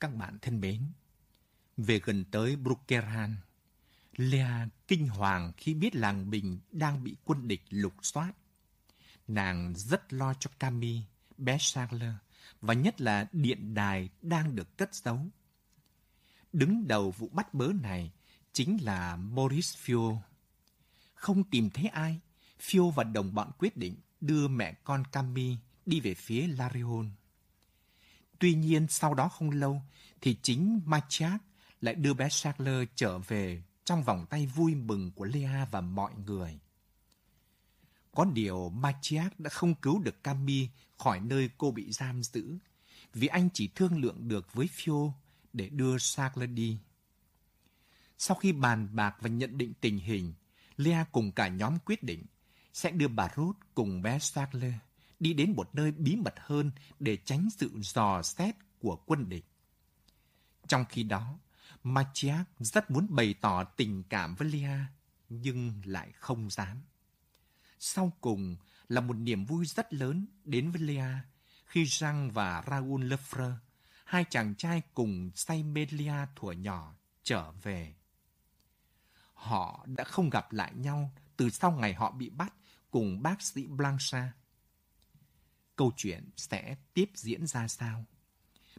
các bạn thân mến. Về gần tới Brukeran, Lea kinh hoàng khi biết làng mình đang bị quân địch lục soát. Nàng rất lo cho Cami, bé Charles và nhất là điện đài đang được cất giấu. Đứng đầu vụ bắt bớ này chính là Maurice Fio. Không tìm thấy ai, Fio và đồng bọn quyết định đưa mẹ con Cami đi về phía Larion. Tuy nhiên sau đó không lâu thì chính Machiak lại đưa bé Charles trở về trong vòng tay vui mừng của Lea và mọi người. Có điều Machiak đã không cứu được Cami khỏi nơi cô bị giam giữ, vì anh chỉ thương lượng được với Fio để đưa Charles đi. Sau khi bàn bạc và nhận định tình hình, Lea cùng cả nhóm quyết định sẽ đưa bà Ruth cùng bé Charles đi đến một nơi bí mật hơn để tránh sự dò xét của quân địch. Trong khi đó, Machiac rất muốn bày tỏ tình cảm với Lia, nhưng lại không dám. Sau cùng là một niềm vui rất lớn đến với Lia khi Jean và Raoul Lefreux, hai chàng trai cùng say mê Lia thuở nhỏ, trở về. Họ đã không gặp lại nhau từ sau ngày họ bị bắt cùng bác sĩ Blanchard. Câu chuyện sẽ tiếp diễn ra sao?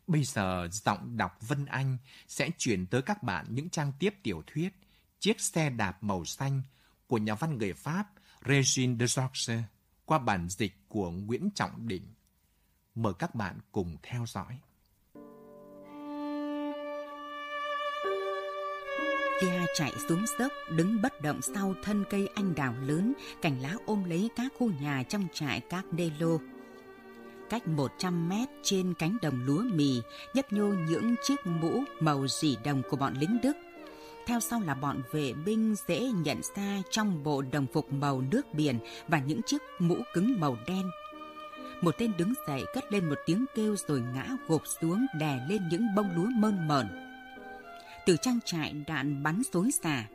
Bây giờ giọng đọc Vân Anh sẽ chuyển tới các bạn những trang tiếp tiểu thuyết Chiếc xe đạp màu xanh của nhà văn người Pháp Regine de Georges qua bản dịch của Nguyễn Trọng Định. Mời các bạn cùng theo dõi. Tia chạy xuống dốc, đứng bất động sau thân cây anh đào lớn, cành lá ôm lấy các khu nhà trong trại các đê lô. Cách 100 mét trên cánh đồng lúa mì, nhấp nhô những chiếc mũ màu dỉ đồng của bọn lính Đức. Theo sau là bọn vệ binh dễ nhận ra trong bộ đồng phục màu nước biển và những chiếc mũ cứng màu đen. Một tên đứng dậy cất lên một tiếng kêu rồi ngã gục xuống đè lên những bông lúa mơn mởn. Từ trang trại đạn bắn xối xả.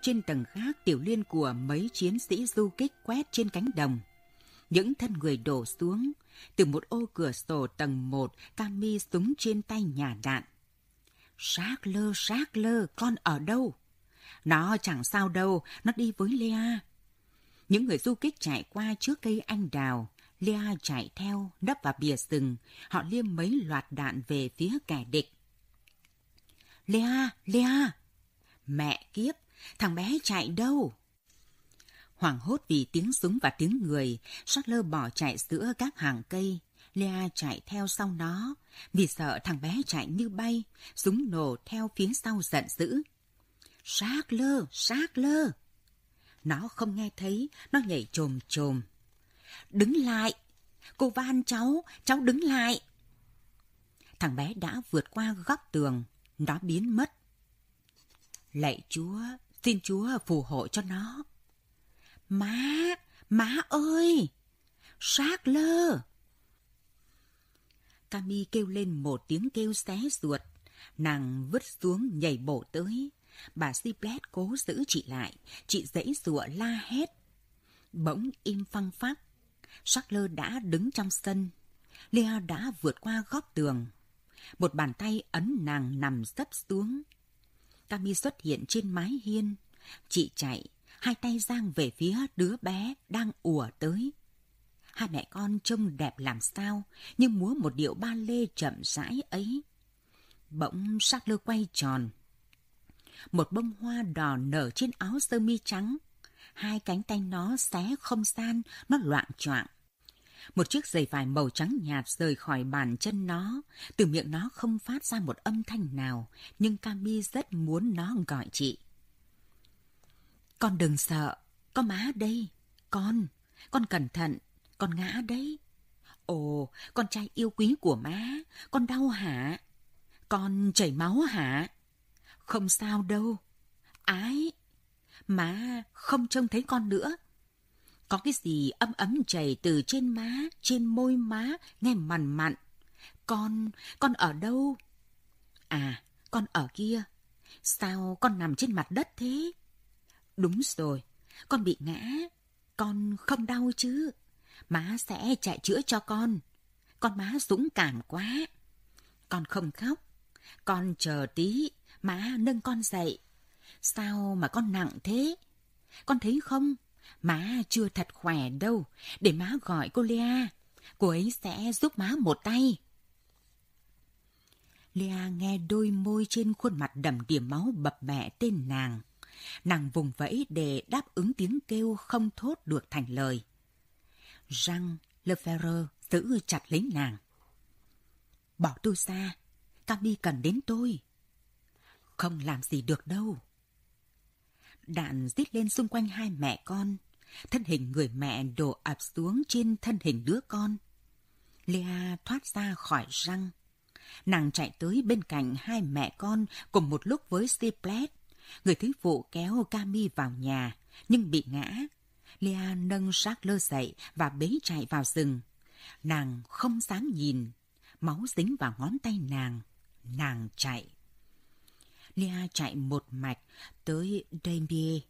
Trên tầng khác tiểu liên của mấy chiến sĩ du kích quét trên cánh đồng. Những thân người đổ xuống, từ một ô cửa sổ tầng một, Cami súng trên tay nhà đạn. Sát lơ, sát lơ, con ở đâu? Nó chẳng sao đâu, nó đi với Lea. Những người du kích chạy qua trước cây anh đào. Lea chạy theo, nấp vào bìa rừng. Họ liêm mấy loạt đạn về phía kẻ địch. Lea, Lea! Mẹ kiếp, thằng bé chạy đâu? Hoảng hốt vì tiếng súng và tiếng người, lơ bỏ chạy giữa các hàng cây. Lea chạy theo sau nó, vì sợ thằng bé chạy như bay, súng nổ theo phía sau giận dữ. Sát lơ, sát lơ. Nó không nghe thấy, nó nhảy trồm trồm. Đứng lại! Cô van cháu, cháu đứng lại! Thằng bé đã vượt qua góc tường, nó biến mất. Lạy Chúa, xin Chúa phù hộ cho nó. Má, má ơi! Sát lơ! Cami kêu lên một tiếng kêu xé ruột. Nàng vứt xuống nhảy bổ tới. Bà Siplet cố giữ chị lại. Chị dãy rụa la hét. Bỗng im phăng phắc. Sắc lơ đã đứng trong sân. Lea đã vượt qua góc tường. Một bàn tay ấn nàng nằm sấp xuống. Cami xuất hiện trên mái hiên. Chị chạy, hai tay giang về phía đứa bé đang ùa tới. Hai mẹ con trông đẹp làm sao, nhưng múa một điệu ba lê chậm rãi ấy. Bỗng sát lơ quay tròn. Một bông hoa đỏ nở trên áo sơ mi trắng. Hai cánh tay nó xé không gian, nó loạn choạng. Một chiếc giày vải màu trắng nhạt rời khỏi bàn chân nó. Từ miệng nó không phát ra một âm thanh nào, nhưng Cami rất muốn nó gọi chị. Con đừng sợ, có má đây. Con, con cẩn thận, con ngã đấy. Ồ, con trai yêu quý của má, con đau hả? Con chảy máu hả? Không sao đâu. Ái, má không trông thấy con nữa. Có cái gì ấm ấm chảy từ trên má, trên môi má, nghe mặn mặn. Con, con ở đâu? À, con ở kia. Sao con nằm trên mặt đất thế? Đúng rồi, con bị ngã. Con không đau chứ. Má sẽ chạy chữa cho con. Con má dũng cảm quá. Con không khóc. Con chờ tí, má nâng con dậy. Sao mà con nặng thế? Con thấy không? Má chưa thật khỏe đâu, để má gọi cô Lea. Cô ấy sẽ giúp má một tay. Lea nghe đôi môi trên khuôn mặt đầm điểm máu bập bẹ tên nàng. Nàng vùng vẫy để đáp ứng tiếng kêu không thốt được thành lời. răng, Lefebvre giữ chặt lấy nàng. Bỏ tôi ra, Cami cần đến tôi. Không làm gì được đâu. Đạn rít lên xung quanh hai mẹ con. Thân hình người mẹ đổ ập xuống trên thân hình đứa con. Lea thoát ra khỏi răng. Nàng chạy tới bên cạnh hai mẹ con cùng một lúc với Siplet. Người thứ phụ kéo Cami vào nhà, nhưng bị ngã. Lea nâng sát lơ dậy và bế chạy vào rừng. Nàng không dám nhìn, máu dính vào ngón tay nàng. Nàng chạy. Lea chạy một mạch tới Dambier.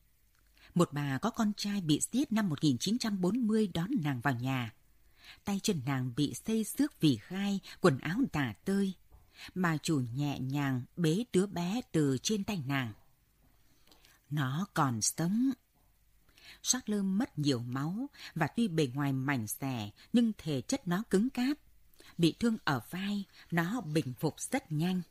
Một bà có con trai bị giết năm 1940 đón nàng vào nhà. Tay chân nàng bị xây xước vì gai, quần áo tả tơi. Bà chủ nhẹ nhàng bế đứa bé từ trên tay nàng. Nó còn sống. Sát lơ mất nhiều máu và tuy bề ngoài mảnh xẻ nhưng thể chất nó cứng cáp. Bị thương ở vai, nó bình phục rất nhanh.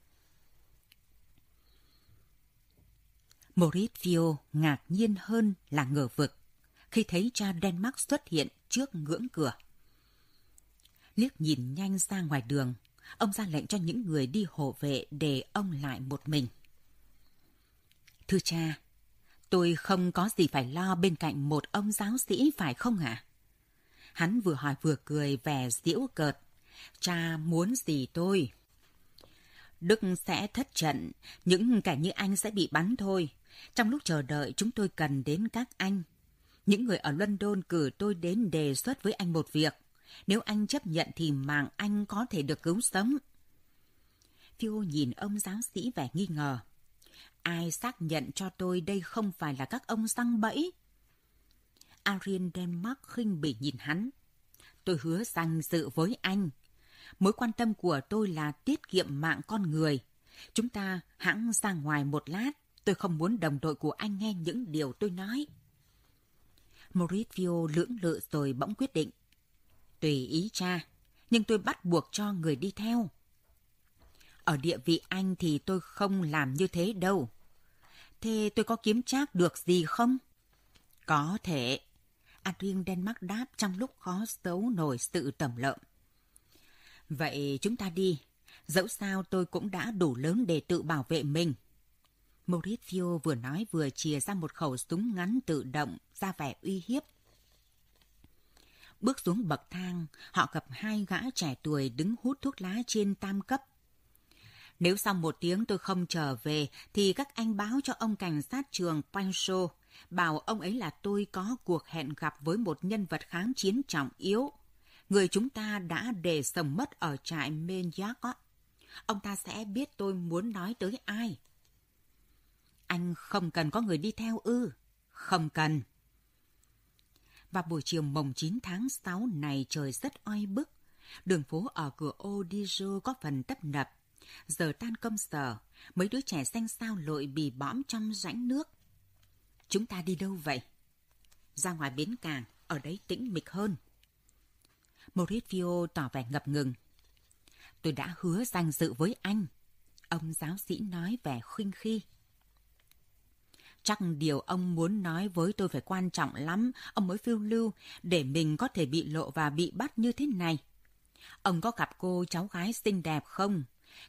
Maurizio ngạc nhiên hơn là ngờ vực khi thấy cha Denmark xuất hiện trước ngưỡng cửa. Liếc nhìn nhanh ra ngoài đường, ông ra lệnh cho những người đi hộ vệ để ông lại một mình. Thưa cha, tôi không có gì phải lo bên cạnh một ông giáo sĩ phải không ạ? Hắn vừa hỏi vừa cười vẻ diễu cợt. Cha muốn gì tôi? Đức sẽ thất trận, những kẻ như anh sẽ bị bắn thôi. Trong lúc chờ đợi, chúng tôi cần đến các anh. Những người ở London cử tôi đến đề xuất với anh một việc. Nếu anh chấp nhận thì mạng anh có thể được cứu sống. Phio nhìn ông giáo sĩ vẻ nghi ngờ. Ai xác nhận cho tôi đây không phải là các ông răng bẫy? Arian Denmark khinh bỉ nhìn hắn. Tôi hứa danh dự với anh. Mối quan tâm của tôi là tiết kiệm mạng con người. Chúng ta hãng ra ngoài một lát. Tôi không muốn đồng đội của anh nghe những điều tôi nói. Maurizio lưỡng lự rồi bỗng quyết định. Tùy ý cha, nhưng tôi bắt buộc cho người đi theo. Ở địa vị anh thì tôi không làm như thế đâu. Thế tôi có kiếm trác được gì không? Có thể. Adrien Denmark đáp trong lúc khó xấu nổi sự tẩm lợm. Vậy chúng ta đi. Dẫu sao tôi cũng đã đủ lớn để tự bảo vệ mình. Maurizio vừa nói vừa chìa ra một khẩu súng ngắn tự động ra vẻ uy hiếp. Bước xuống bậc thang, họ gặp hai gã trẻ tuổi đứng hút thuốc lá trên tam cấp. Nếu sau một tiếng tôi không trở về, thì các anh báo cho ông cảnh sát trường Pancho, bảo ông ấy là tôi có cuộc hẹn gặp với một nhân vật kháng chiến trọng yếu. Người chúng ta đã để sầm mất ở trại Menyak. Ông ta sẽ biết tôi muốn nói tới ai. Anh không cần có người đi theo ư? Không cần. và buổi chiều mồng 9 tháng 6 này trời rất oi bức. Đường phố ở cửa ô có phần tấp nập. Giờ tan công sở, mấy đứa trẻ xanh sao lội bì bõm trong rãnh nước. Chúng ta đi đâu vậy? Ra ngoài bến cảng, ở đấy tĩnh mịch hơn. Maurizio tỏ vẻ ngập ngừng. Tôi đã hứa danh dự với anh. Ông giáo sĩ nói vẻ khinh khi. Chắc điều ông muốn nói với tôi phải quan trọng lắm, ông mới phiêu lưu, để mình có thể bị lộ và bị bắt như thế này. Ông có gặp cô cháu gái xinh đẹp không?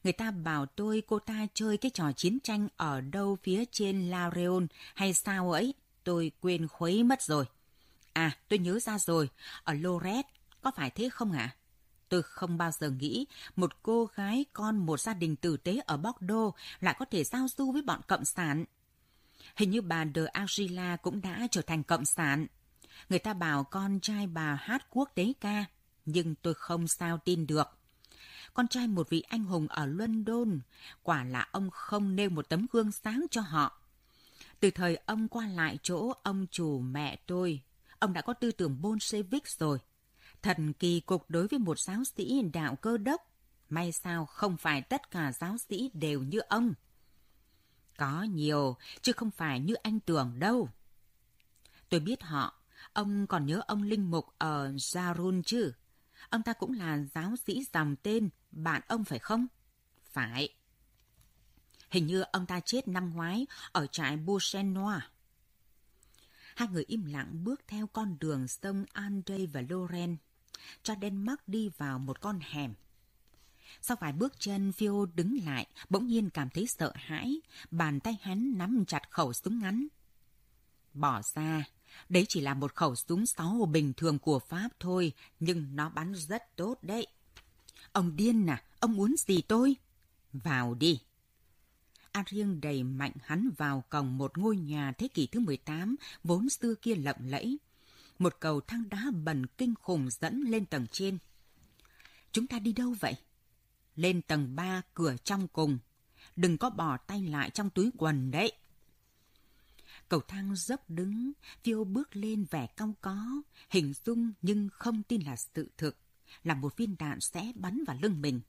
Người ta bảo tôi cô ta chơi cái trò chiến tranh ở đâu phía trên La Reon hay sao ấy. Tôi quên khuấy mất rồi. À, tôi nhớ ra rồi, ở Loret, có phải thế không ạ? À? Tôi không bao giờ nghĩ một cô gái con một gia đình tử tế ở Bordeaux lại có thể giao du với bọn cộng sản. Hình như bà De Argila cũng đã trở thành cộng sản. Người ta bảo con trai bà hát quốc tế ca, nhưng tôi không sao tin được. Con trai một vị anh hùng ở London, quả là ông không nêu một tấm gương sáng cho họ. Từ thời ông qua lại chỗ ông chủ mẹ tôi, ông đã có tư tưởng Bolshevik rồi. Thần kỳ cục đối với một giáo sĩ đạo cơ đốc. May sao không phải tất cả giáo sĩ đều như ông. Có nhiều, chứ không phải như anh tưởng đâu. Tôi biết họ, ông còn nhớ ông Linh Mục ở Jarun chứ? Ông ta cũng là giáo sĩ dòng tên, bạn ông phải không? Phải. Hình như ông ta chết năm ngoái ở trại Bouchenois. Hai người im lặng bước theo con đường sông Andre và Loren, cho Denmark đi vào một con hẻm. Sau vài bước chân, Phil đứng lại, bỗng nhiên cảm thấy sợ hãi, bàn tay hắn nắm chặt khẩu súng ngắn. Bỏ ra, đấy chỉ là một khẩu súng sáu bình thường của Pháp thôi, nhưng nó bắn rất tốt đấy. Ông điên à, ông muốn gì tôi? Vào đi. Ariel đầy mạnh hắn vào cổng một ngôi nhà thế kỷ thứ 18, vốn xưa kia lộng lẫy. Một cầu thang đá bẩn kinh khủng dẫn lên tầng trên. Chúng ta đi đâu vậy? Lên tầng 3, cửa trong cùng. Đừng có bỏ tay lại trong túi quần đấy. Cầu thang dốc đứng, Phiêu bước lên vẻ cong có, hình dung nhưng không tin là sự thực, là một viên đạn sẽ bắn vào lưng mình.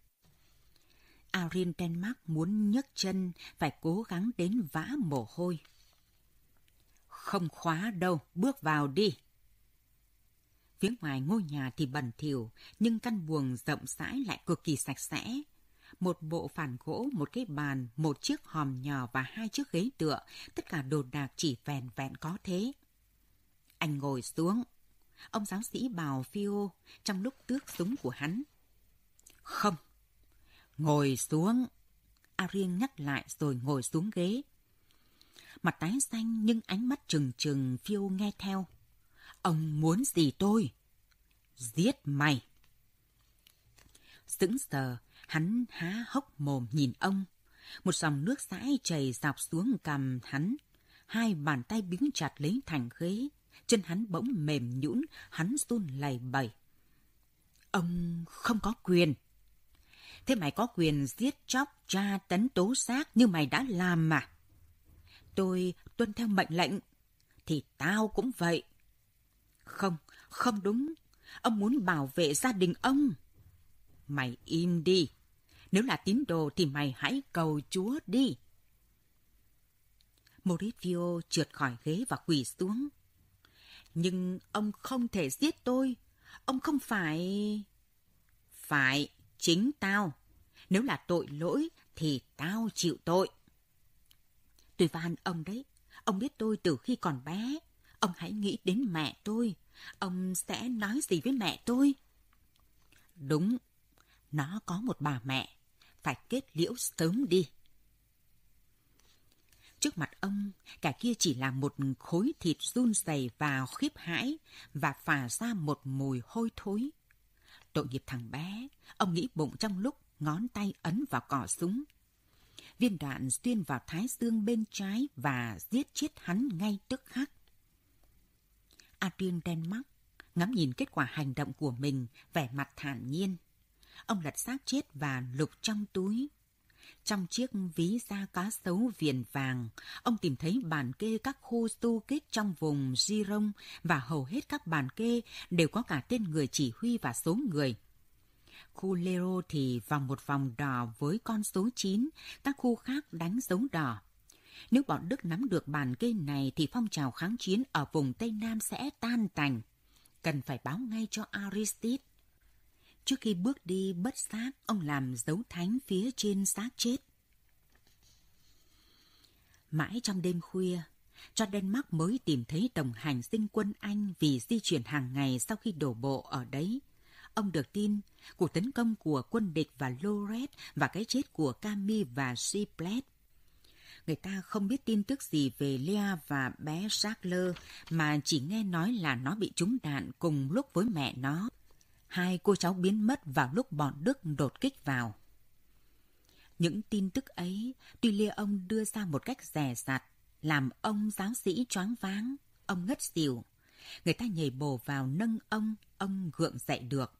Arin Denmark muốn nhấc chân, phải cố gắng đến vã mồ hôi. Không khóa đâu, bước vào đi. Phía ngoài ngôi nhà thì bẩn thỉu, nhưng căn buồng rộng rãi lại cực kỳ sạch sẽ. Một bộ phản gỗ, một cái bàn, một chiếc hòm nhỏ và hai chiếc ghế tựa, tất cả đồ đạc chỉ vẹn vẹn có thế. Anh ngồi xuống. Ông giáo sĩ bào Phio trong lúc tước súng của hắn. Không, Ngồi xuống. Ariel nhắc lại rồi ngồi xuống ghế. Mặt tái xanh nhưng ánh mắt trừng trừng phiêu nghe theo. Ông muốn gì tôi? Giết mày. Sững sờ, hắn há hốc mồm nhìn ông. Một dòng nước sãi chảy dọc xuống cằm hắn. Hai bàn tay biếng chặt lấy thành ghế. Chân hắn bỗng mềm nhũn, hắn run lầy bẩy. Ông không có quyền. Thế mày có quyền giết chóc, tra tấn tố xác như mày đã làm mà. Tôi tuân theo mệnh lệnh. Thì tao cũng vậy. Không, không đúng. Ông muốn bảo vệ gia đình ông. Mày im đi. Nếu là tín đồ thì mày hãy cầu Chúa đi. Maurizio trượt khỏi ghế và quỳ xuống. Nhưng ông không thể giết tôi. Ông không phải... Phải, Chính tao. Nếu là tội lỗi thì tao chịu tội. Tôi van ông đấy. Ông biết tôi từ khi còn bé. Ông hãy nghĩ đến mẹ tôi. Ông sẽ nói gì với mẹ tôi? Đúng. Nó có một bà mẹ. Phải kết liễu sớm đi. Trước mặt ông, cả kia chỉ là một khối thịt run rẩy và khiếp hãi và phả ra một mùi hôi thối. Tội nghiệp thằng bé, ông nghĩ bụng trong lúc ngón tay ấn vào cỏ súng. Viên đạn xuyên vào thái dương bên trái và giết chết hắn ngay tức khắc. Adrian Denmark ngắm nhìn kết quả hành động của mình, vẻ mặt thản nhiên. Ông lật xác chết và lục trong túi. Trong chiếc ví da cá sấu viền vàng, ông tìm thấy bản kê các khu tu kích trong vùng Giron và hầu hết các bản kê đều có cả tên người chỉ huy và số người. Khu Lero thì vòng một vòng đỏ với con số 9, các khu khác đánh dấu đỏ. Nếu bọn Đức nắm được bản kê này thì phong trào kháng chiến ở vùng Tây Nam sẽ tan tành. Cần phải báo ngay cho Aristide. Trước khi bước đi bất xác, ông làm dấu thánh phía trên xác chết. Mãi trong đêm khuya, cho Denmark mới tìm thấy đồng hành sinh quân Anh vì di chuyển hàng ngày sau khi đổ bộ ở đấy. Ông được tin cuộc tấn công của quân địch và Loret và cái chết của Cami và Siplet. Người ta không biết tin tức gì về Lea và bé Sackler mà chỉ nghe nói là nó bị trúng đạn cùng lúc với mẹ nó hai cô cháu biến mất vào lúc bọn Đức đột kích vào. Những tin tức ấy, tuy lia ông đưa ra một cách rẻ rặt, làm ông giáo sĩ choáng váng, ông ngất xỉu. Người ta nhảy bổ vào nâng ông, ông gượng dậy được.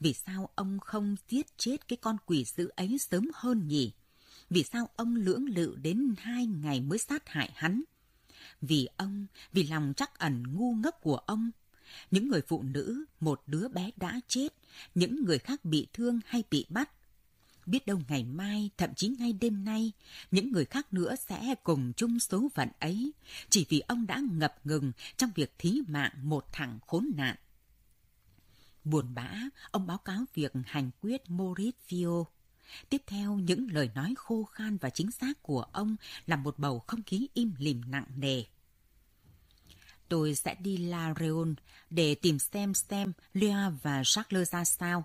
Vì sao ông không giết chết cái con quỷ dữ ấy sớm hơn nhỉ? Vì sao ông lưỡng lự đến hai ngày mới sát hại hắn? Vì ông, vì lòng chắc ẩn ngu ngốc của ông, những người phụ nữ, một đứa bé đã chết, những người khác bị thương hay bị bắt. Biết đâu ngày mai, thậm chí ngay đêm nay, những người khác nữa sẽ cùng chung số phận ấy, chỉ vì ông đã ngập ngừng trong việc thí mạng một thằng khốn nạn. Buồn bã, ông báo cáo việc hành quyết Maurizio. Tiếp theo, những lời nói khô khan và chính xác của ông là một bầu không khí im lìm nặng nề. Tôi sẽ đi La Réon để tìm xem xem Lea và Jacques ra sao.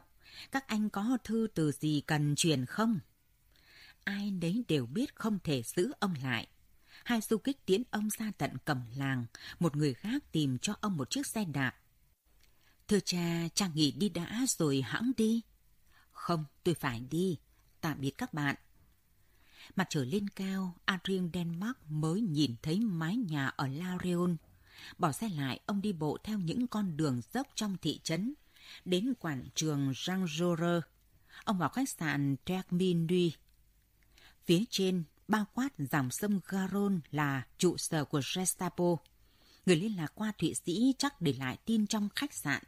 Các anh có thư từ gì cần truyền không? Ai nấy đều biết không thể giữ ông lại. Hai du kích tiến ông ra tận cầm làng, một người khác tìm cho ông một chiếc xe đạp. Thưa cha, cha nghỉ đi đã rồi hãng đi. Không, tôi phải đi. Tạm biệt các bạn. Mặt trời lên cao, Adrien Denmark mới nhìn thấy mái nhà ở La Réon. Bỏ xe lại, ông đi bộ theo những con đường dốc trong thị trấn, đến quảng trường Jean Jaurès. Ông vào khách sạn Terminui. Phía trên, bao quát dòng sông Garonne là trụ sở của Gestapo. Người liên lạc qua Thụy Sĩ chắc để lại tin trong khách sạn.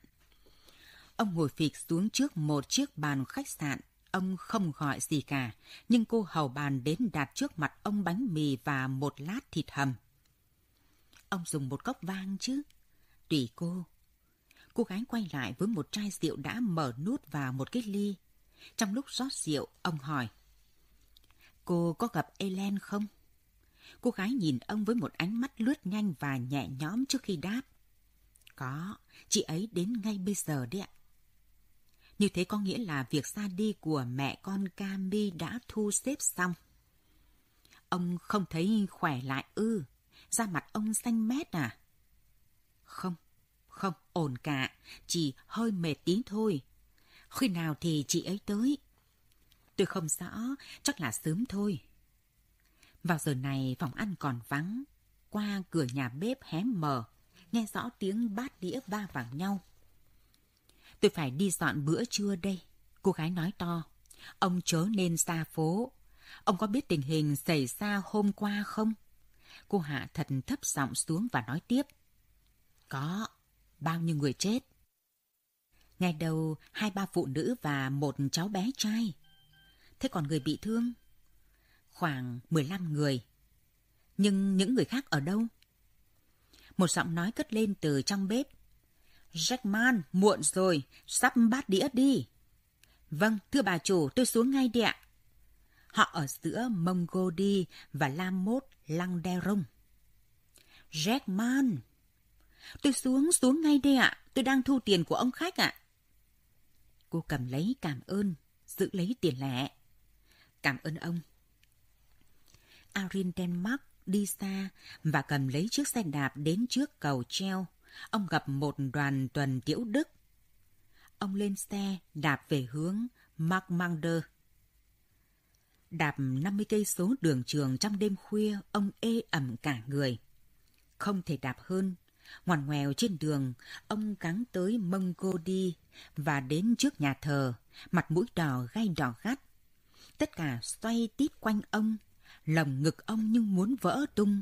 Ông ngồi phịch xuống trước một chiếc bàn khách sạn. Ông không gọi gì cả, nhưng cô hầu bàn đến đặt trước mặt ông bánh mì và một lát thịt hầm. Ông dùng một cốc vang chứ? Tùy cô. Cô gái quay lại với một chai rượu đã mở nút vào một cái ly. Trong lúc rót rượu, ông hỏi. Cô có gặp Ellen không? Cô gái nhìn ông với một ánh mắt lướt nhanh và nhẹ nhõm trước khi đáp. Có, chị ấy đến ngay bây giờ đấy ạ. Như thế có nghĩa là việc ra đi của mẹ con Cami đã thu xếp xong. Ông không thấy khỏe lại ư? Da mặt ông xanh mét à? Không, không, ổn cả, chỉ hơi mệt tí thôi. Khi nào thì chị ấy tới? Tôi không rõ, chắc là sớm thôi. Vào giờ này phòng ăn còn vắng, qua cửa nhà bếp hé mở, nghe rõ tiếng bát đĩa va vào nhau. Tôi phải đi dọn bữa trưa đây, cô gái nói to. Ông chớ nên xa phố. Ông có biết tình hình xảy ra hôm qua không? Cô hạ thật thấp giọng xuống và nói tiếp. Có, bao nhiêu người chết? Ngày đầu, hai ba phụ nữ và một cháu bé trai. Thế còn người bị thương? Khoảng 15 người. Nhưng những người khác ở đâu? Một giọng nói cất lên từ trong bếp. Jackman, muộn rồi, sắp bát đĩa đi. Vâng, thưa bà chủ, tôi xuống ngay đi ạ. Họ ở giữa Mongodi và Lamot Landerong. Jackman, tôi xuống, xuống ngay đây ạ, tôi đang thu tiền của ông khách ạ. Cô cầm lấy cảm ơn, giữ lấy tiền lẻ. Cảm ơn ông. Arin Denmark đi xa và cầm lấy chiếc xe đạp đến trước cầu treo ông gặp một đoàn tuần tiễu Đức. Ông lên xe đạp về hướng Markmander. Đạp 50 cây số đường trường trong đêm khuya, ông ê ẩm cả người. Không thể đạp hơn. Ngoằn ngoèo trên đường, ông cắn tới mông cô đi và đến trước nhà thờ, mặt mũi đỏ gai đỏ gắt. Tất cả xoay tít quanh ông, lồng ngực ông như muốn vỡ tung.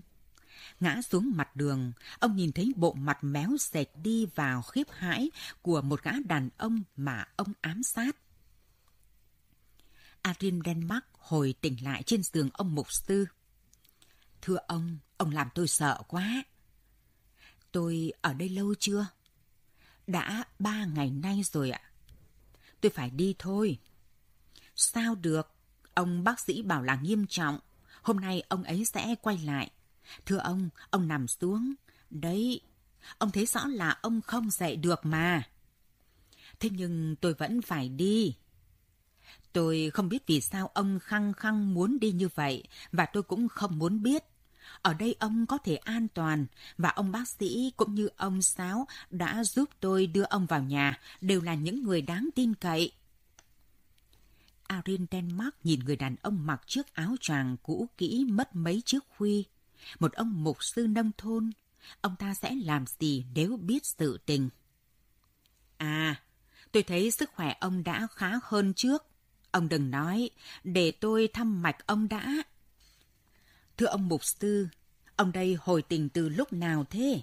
Ngã xuống mặt đường, ông nhìn thấy bộ mặt méo sệt đi vào khiếp hãi của một gã đàn ông mà ông ám sát. Arin Denmark hồi tỉnh lại trên giường ông mục sư. Thưa ông, ông làm tôi sợ quá. Tôi ở đây lâu chưa? Đã ba ngày nay rồi ạ. Tôi phải đi thôi. Sao được? Ông bác sĩ bảo là nghiêm trọng. Hôm nay ông ấy sẽ quay lại. Thưa ông, ông nằm xuống. Đấy, ông thấy rõ là ông không dậy được mà. Thế nhưng tôi vẫn phải đi. Tôi không biết vì sao ông khăng khăng muốn đi như vậy và tôi cũng không muốn biết. Ở đây ông có thể an toàn và ông bác sĩ cũng như ông Sáo đã giúp tôi đưa ông vào nhà đều là những người đáng tin cậy. Arin Denmark nhìn người đàn ông mặc chiếc áo choàng cũ kỹ mất mấy chiếc khuy một ông mục sư nông thôn, ông ta sẽ làm gì nếu biết sự tình? À, tôi thấy sức khỏe ông đã khá hơn trước. Ông đừng nói, để tôi thăm mạch ông đã. Thưa ông mục sư, ông đây hồi tình từ lúc nào thế?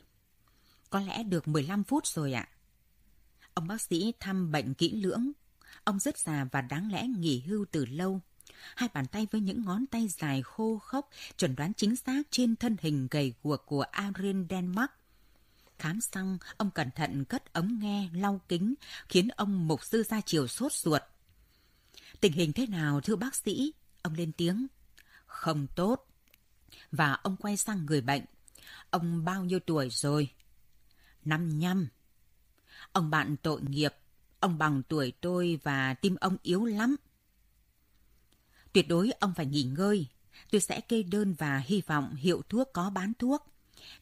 Có lẽ được 15 phút rồi ạ. Ông bác sĩ thăm bệnh kỹ lưỡng. Ông rất già và đáng lẽ nghỉ hưu từ lâu. Hai bàn tay với những ngón tay dài khô khốc chuẩn đoán chính xác trên thân hình gầy guộc của Arjen Denmark. Khám xong, ông cẩn thận cất ống nghe, lau kính, khiến ông mục sư ra chiều sốt ruột. Tình hình thế nào, thưa bác sĩ? Ông lên tiếng. Không tốt. Và ông quay sang người bệnh. Ông bao nhiêu tuổi rồi? Năm nhăm. Ông bạn tội nghiệp. Ông bằng tuổi tôi và tim ông yếu lắm. Tuyệt đối ông phải nghỉ ngơi. Tôi sẽ kê đơn và hy vọng hiệu thuốc có bán thuốc.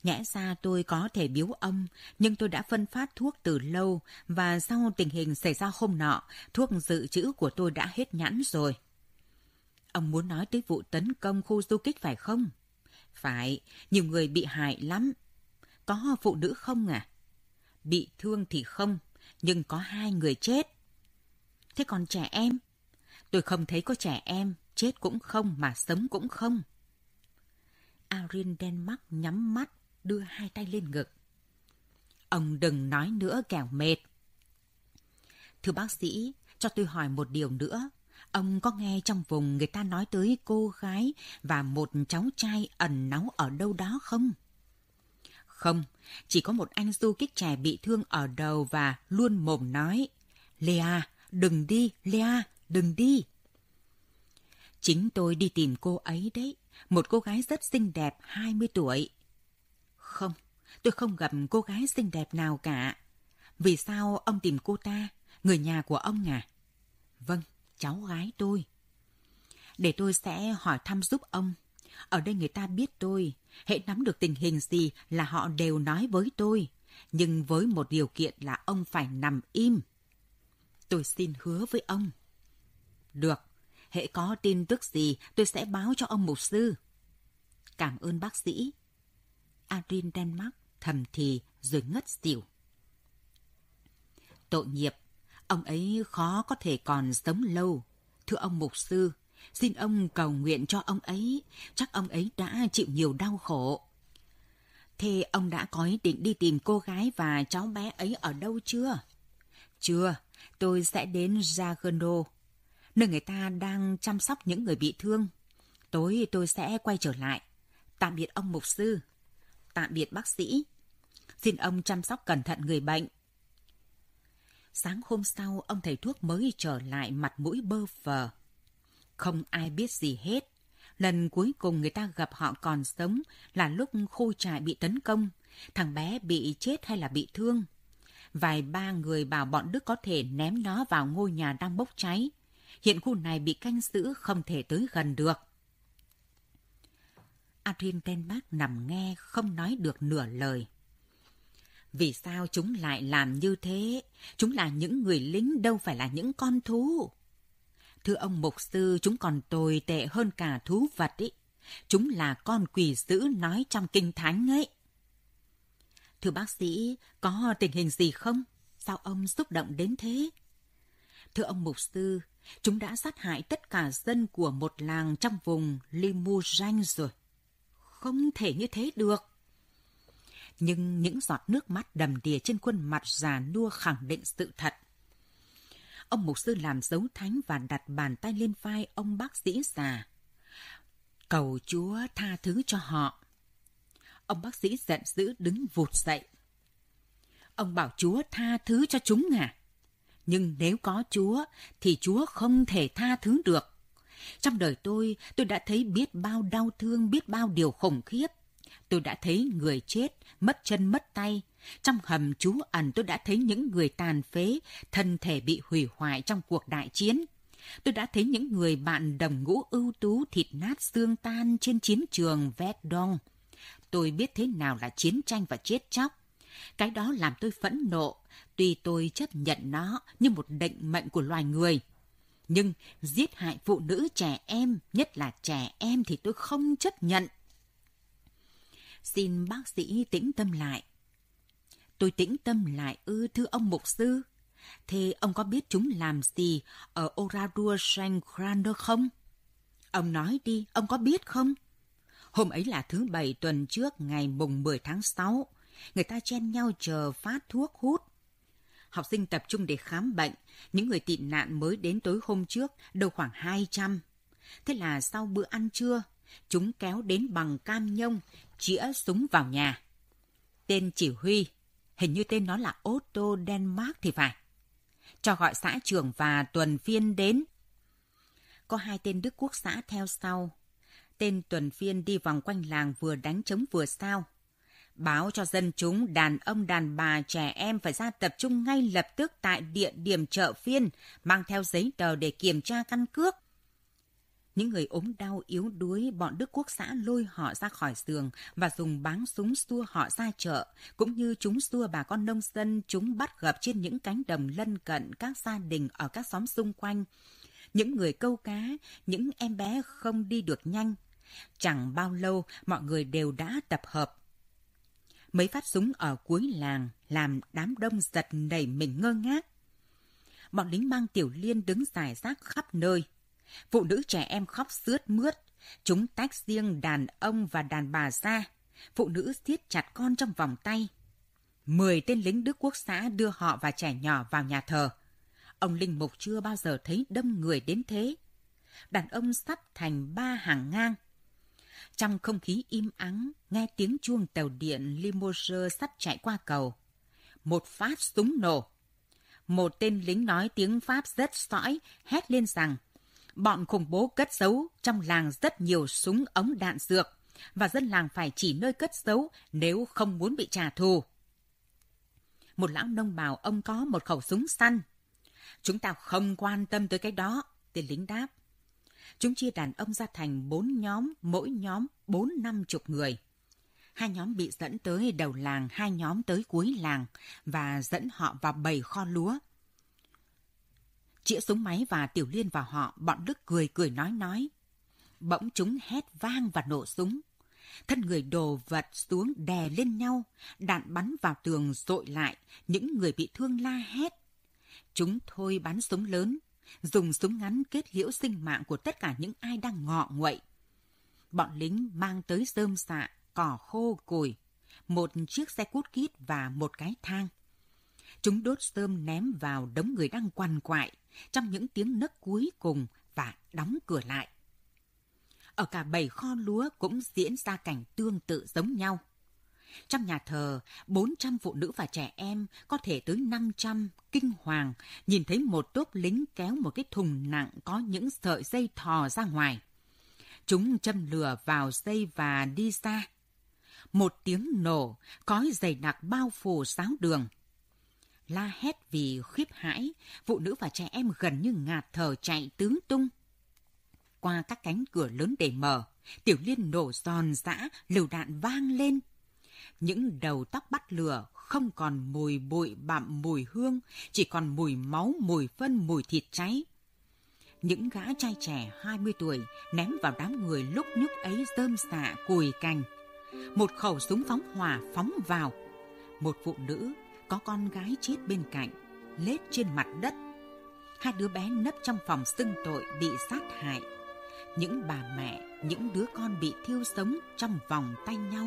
Nhẽ ra tôi có thể biếu ông, nhưng tôi đã phân phát thuốc từ lâu và sau tình hình xảy ra hôm nọ, thuốc dự trữ của tôi đã hết nhãn rồi. Ông muốn nói tới vụ tấn công khu du kích phải không? Phải, nhiều người bị hại lắm. Có phụ nữ không à? Bị thương thì không, nhưng có hai người chết. Thế còn trẻ em? Tôi không thấy có trẻ em, chết cũng không mà sống cũng không. Arin Denmark nhắm mắt, đưa hai tay lên ngực. Ông đừng nói nữa kẻo mệt. Thưa bác sĩ, cho tôi hỏi một điều nữa. Ông có nghe trong vùng người ta nói tới cô gái và một cháu trai ẩn náu ở đâu đó không? Không, chỉ có một anh du kích trẻ bị thương ở đầu và luôn mồm nói, Lea, đừng đi, Lea, đừng đi. Chính tôi đi tìm cô ấy đấy, một cô gái rất xinh đẹp, 20 tuổi. Không, tôi không gặp cô gái xinh đẹp nào cả. Vì sao ông tìm cô ta, người nhà của ông à? Vâng, cháu gái tôi. Để tôi sẽ hỏi thăm giúp ông. Ở đây người ta biết tôi, hệ nắm được tình hình gì là họ đều nói với tôi. Nhưng với một điều kiện là ông phải nằm im. Tôi xin hứa với ông. Được, hệ có tin tức gì tôi sẽ báo cho ông mục sư. Cảm ơn bác sĩ. Adrian Denmark thầm thì rồi ngất xỉu. Tội nghiệp, ông ấy khó có thể còn sống lâu. Thưa ông mục sư, xin ông cầu nguyện cho ông ấy, chắc ông ấy đã chịu nhiều đau khổ. Thế ông đã có ý định đi tìm cô gái và cháu bé ấy ở đâu chưa? Chưa, tôi sẽ đến Zagono, nơi người ta đang chăm sóc những người bị thương. Tối tôi sẽ quay trở lại. Tạm biệt ông mục sư. Tạm biệt bác sĩ. Xin ông chăm sóc cẩn thận người bệnh. Sáng hôm sau, ông thầy thuốc mới trở lại mặt mũi bơ phờ. Không ai biết gì hết. Lần cuối cùng người ta gặp họ còn sống là lúc khu trại bị tấn công. Thằng bé bị chết hay là bị thương? Vài ba người bảo bọn Đức có thể ném nó vào ngôi nhà đang bốc cháy. Hiện khu này bị canh giữ không thể tới gần được. Adrian Denmark nằm nghe không nói được nửa lời. Vì sao chúng lại làm như thế? Chúng là những người lính đâu phải là những con thú. Thưa ông mục sư, chúng còn tồi tệ hơn cả thú vật ý. Chúng là con quỷ dữ nói trong kinh thánh ấy. Thưa bác sĩ, có tình hình gì không? Sao ông xúc động đến thế? Thưa ông mục sư, chúng đã sát hại tất cả dân của một làng trong vùng Limousin rồi. Không thể như thế được. Nhưng những giọt nước mắt đầm đìa trên khuôn mặt già nua khẳng định sự thật. Ông mục sư làm dấu thánh và đặt bàn tay lên vai ông bác sĩ già. Cầu Chúa tha thứ cho họ. Ông bác sĩ giận dữ đứng vụt dậy. Ông bảo Chúa tha thứ cho chúng à? Nhưng nếu có Chúa thì Chúa không thể tha thứ được. Trong đời tôi, tôi đã thấy biết bao đau thương, biết bao điều khủng khiếp. Tôi đã thấy người chết, mất chân mất tay. Trong hầm trú ẩn tôi đã thấy những người tàn phế, thân thể bị hủy hoại trong cuộc đại chiến. Tôi đã thấy những người bạn đồng ngũ ưu tú thịt nát xương tan trên chiến trường Verdun. Tôi biết thế nào là chiến tranh và chết chóc. Cái đó làm tôi phẫn nộ, tuy tôi chấp nhận nó như một định mệnh của loài người – nhưng giết hại phụ nữ trẻ em, nhất là trẻ em thì tôi không chấp nhận. Xin bác sĩ tĩnh tâm lại. Tôi tĩnh tâm lại ư thưa ông mục sư. Thế ông có biết chúng làm gì ở Oradur Shankrander không? Ông nói đi, ông có biết không? Hôm ấy là thứ bảy tuần trước ngày mùng 10 tháng 6. Người ta chen nhau chờ phát thuốc hút. Học sinh tập trung để khám bệnh. Những người tị nạn mới đến tối hôm trước đâu khoảng 200. Thế là sau bữa ăn trưa, chúng kéo đến bằng cam nhông, chĩa súng vào nhà. Tên chỉ huy, hình như tên nó là Otto Denmark thì phải. Cho gọi xã trưởng và tuần phiên đến. Có hai tên Đức Quốc xã theo sau. Tên tuần phiên đi vòng quanh làng vừa đánh trống vừa sao. Báo cho dân chúng, đàn ông, đàn bà, trẻ em phải ra tập trung ngay lập tức tại địa điểm chợ phiên, mang theo giấy tờ để kiểm tra căn cước. Những người ốm đau yếu đuối, bọn Đức Quốc xã lôi họ ra khỏi giường và dùng báng súng xua họ ra chợ, cũng như chúng xua bà con nông dân chúng bắt gặp trên những cánh đồng lân cận các gia đình ở các xóm xung quanh. Những người câu cá, những em bé không đi được nhanh. Chẳng bao lâu, mọi người đều đã tập hợp. Mấy phát súng ở cuối làng, làm đám đông giật nảy mình ngơ ngác. Bọn lính mang tiểu liên đứng dài rác khắp nơi Phụ nữ trẻ em khóc sướt mướt. Chúng tách riêng đàn ông và đàn bà ra. Phụ nữ siết chặt con trong vòng tay. Mười tên lính Đức Quốc xã đưa họ và trẻ nhỏ vào nhà thờ. Ông Linh Mục chưa bao giờ thấy đông người đến thế. Đàn ông sắp thành ba hàng ngang. Trong không khí im ắng, nghe tiếng chuông tàu điện limousine sắp chạy qua cầu. Một phát súng nổ. Một tên lính nói tiếng Pháp rất sõi, hét lên rằng bọn khủng bố cất giấu trong làng rất nhiều súng ống đạn dược và dân làng phải chỉ nơi cất giấu nếu không muốn bị trả thù. Một lão nông bảo ông có một khẩu súng săn. Chúng ta không quan tâm tới cái đó, tên lính đáp. Chúng chia đàn ông ra thành bốn nhóm, mỗi nhóm bốn năm chục người. Hai nhóm bị dẫn tới đầu làng, hai nhóm tới cuối làng và dẫn họ vào bầy kho lúa chĩa súng máy và tiểu liên vào họ, bọn Đức cười cười nói nói. Bỗng chúng hét vang và nổ súng. Thân người đồ vật xuống đè lên nhau, đạn bắn vào tường dội lại, những người bị thương la hét. Chúng thôi bắn súng lớn, dùng súng ngắn kết liễu sinh mạng của tất cả những ai đang ngọ nguậy. Bọn lính mang tới rơm xạ, cỏ khô củi, một chiếc xe cút kít và một cái thang. Chúng đốt sơm ném vào đống người đang quằn quại, trong những tiếng nấc cuối cùng và đóng cửa lại. Ở cả bảy kho lúa cũng diễn ra cảnh tương tự giống nhau. Trong nhà thờ, 400 phụ nữ và trẻ em, có thể tới 500, kinh hoàng, nhìn thấy một tốp lính kéo một cái thùng nặng có những sợi dây thò ra ngoài. Chúng châm lửa vào dây và đi xa Một tiếng nổ, cói dày đặc bao phủ sáu đường – la hét vì khiếp hãi, phụ nữ và trẻ em gần như ngạt thở chạy tứ tung. Qua các cánh cửa lớn để mở, tiểu liên nổ giòn giã, lựu đạn vang lên. Những đầu tóc bắt lửa không còn mùi bụi bặm mùi hương, chỉ còn mùi máu, mùi phân, mùi thịt cháy. Những gã trai trẻ 20 tuổi ném vào đám người lúc nhúc ấy rơm xạ cùi cành. Một khẩu súng phóng hỏa phóng vào. Một phụ nữ có con gái chết bên cạnh, lết trên mặt đất. Hai đứa bé nấp trong phòng xưng tội bị sát hại. Những bà mẹ, những đứa con bị thiêu sống trong vòng tay nhau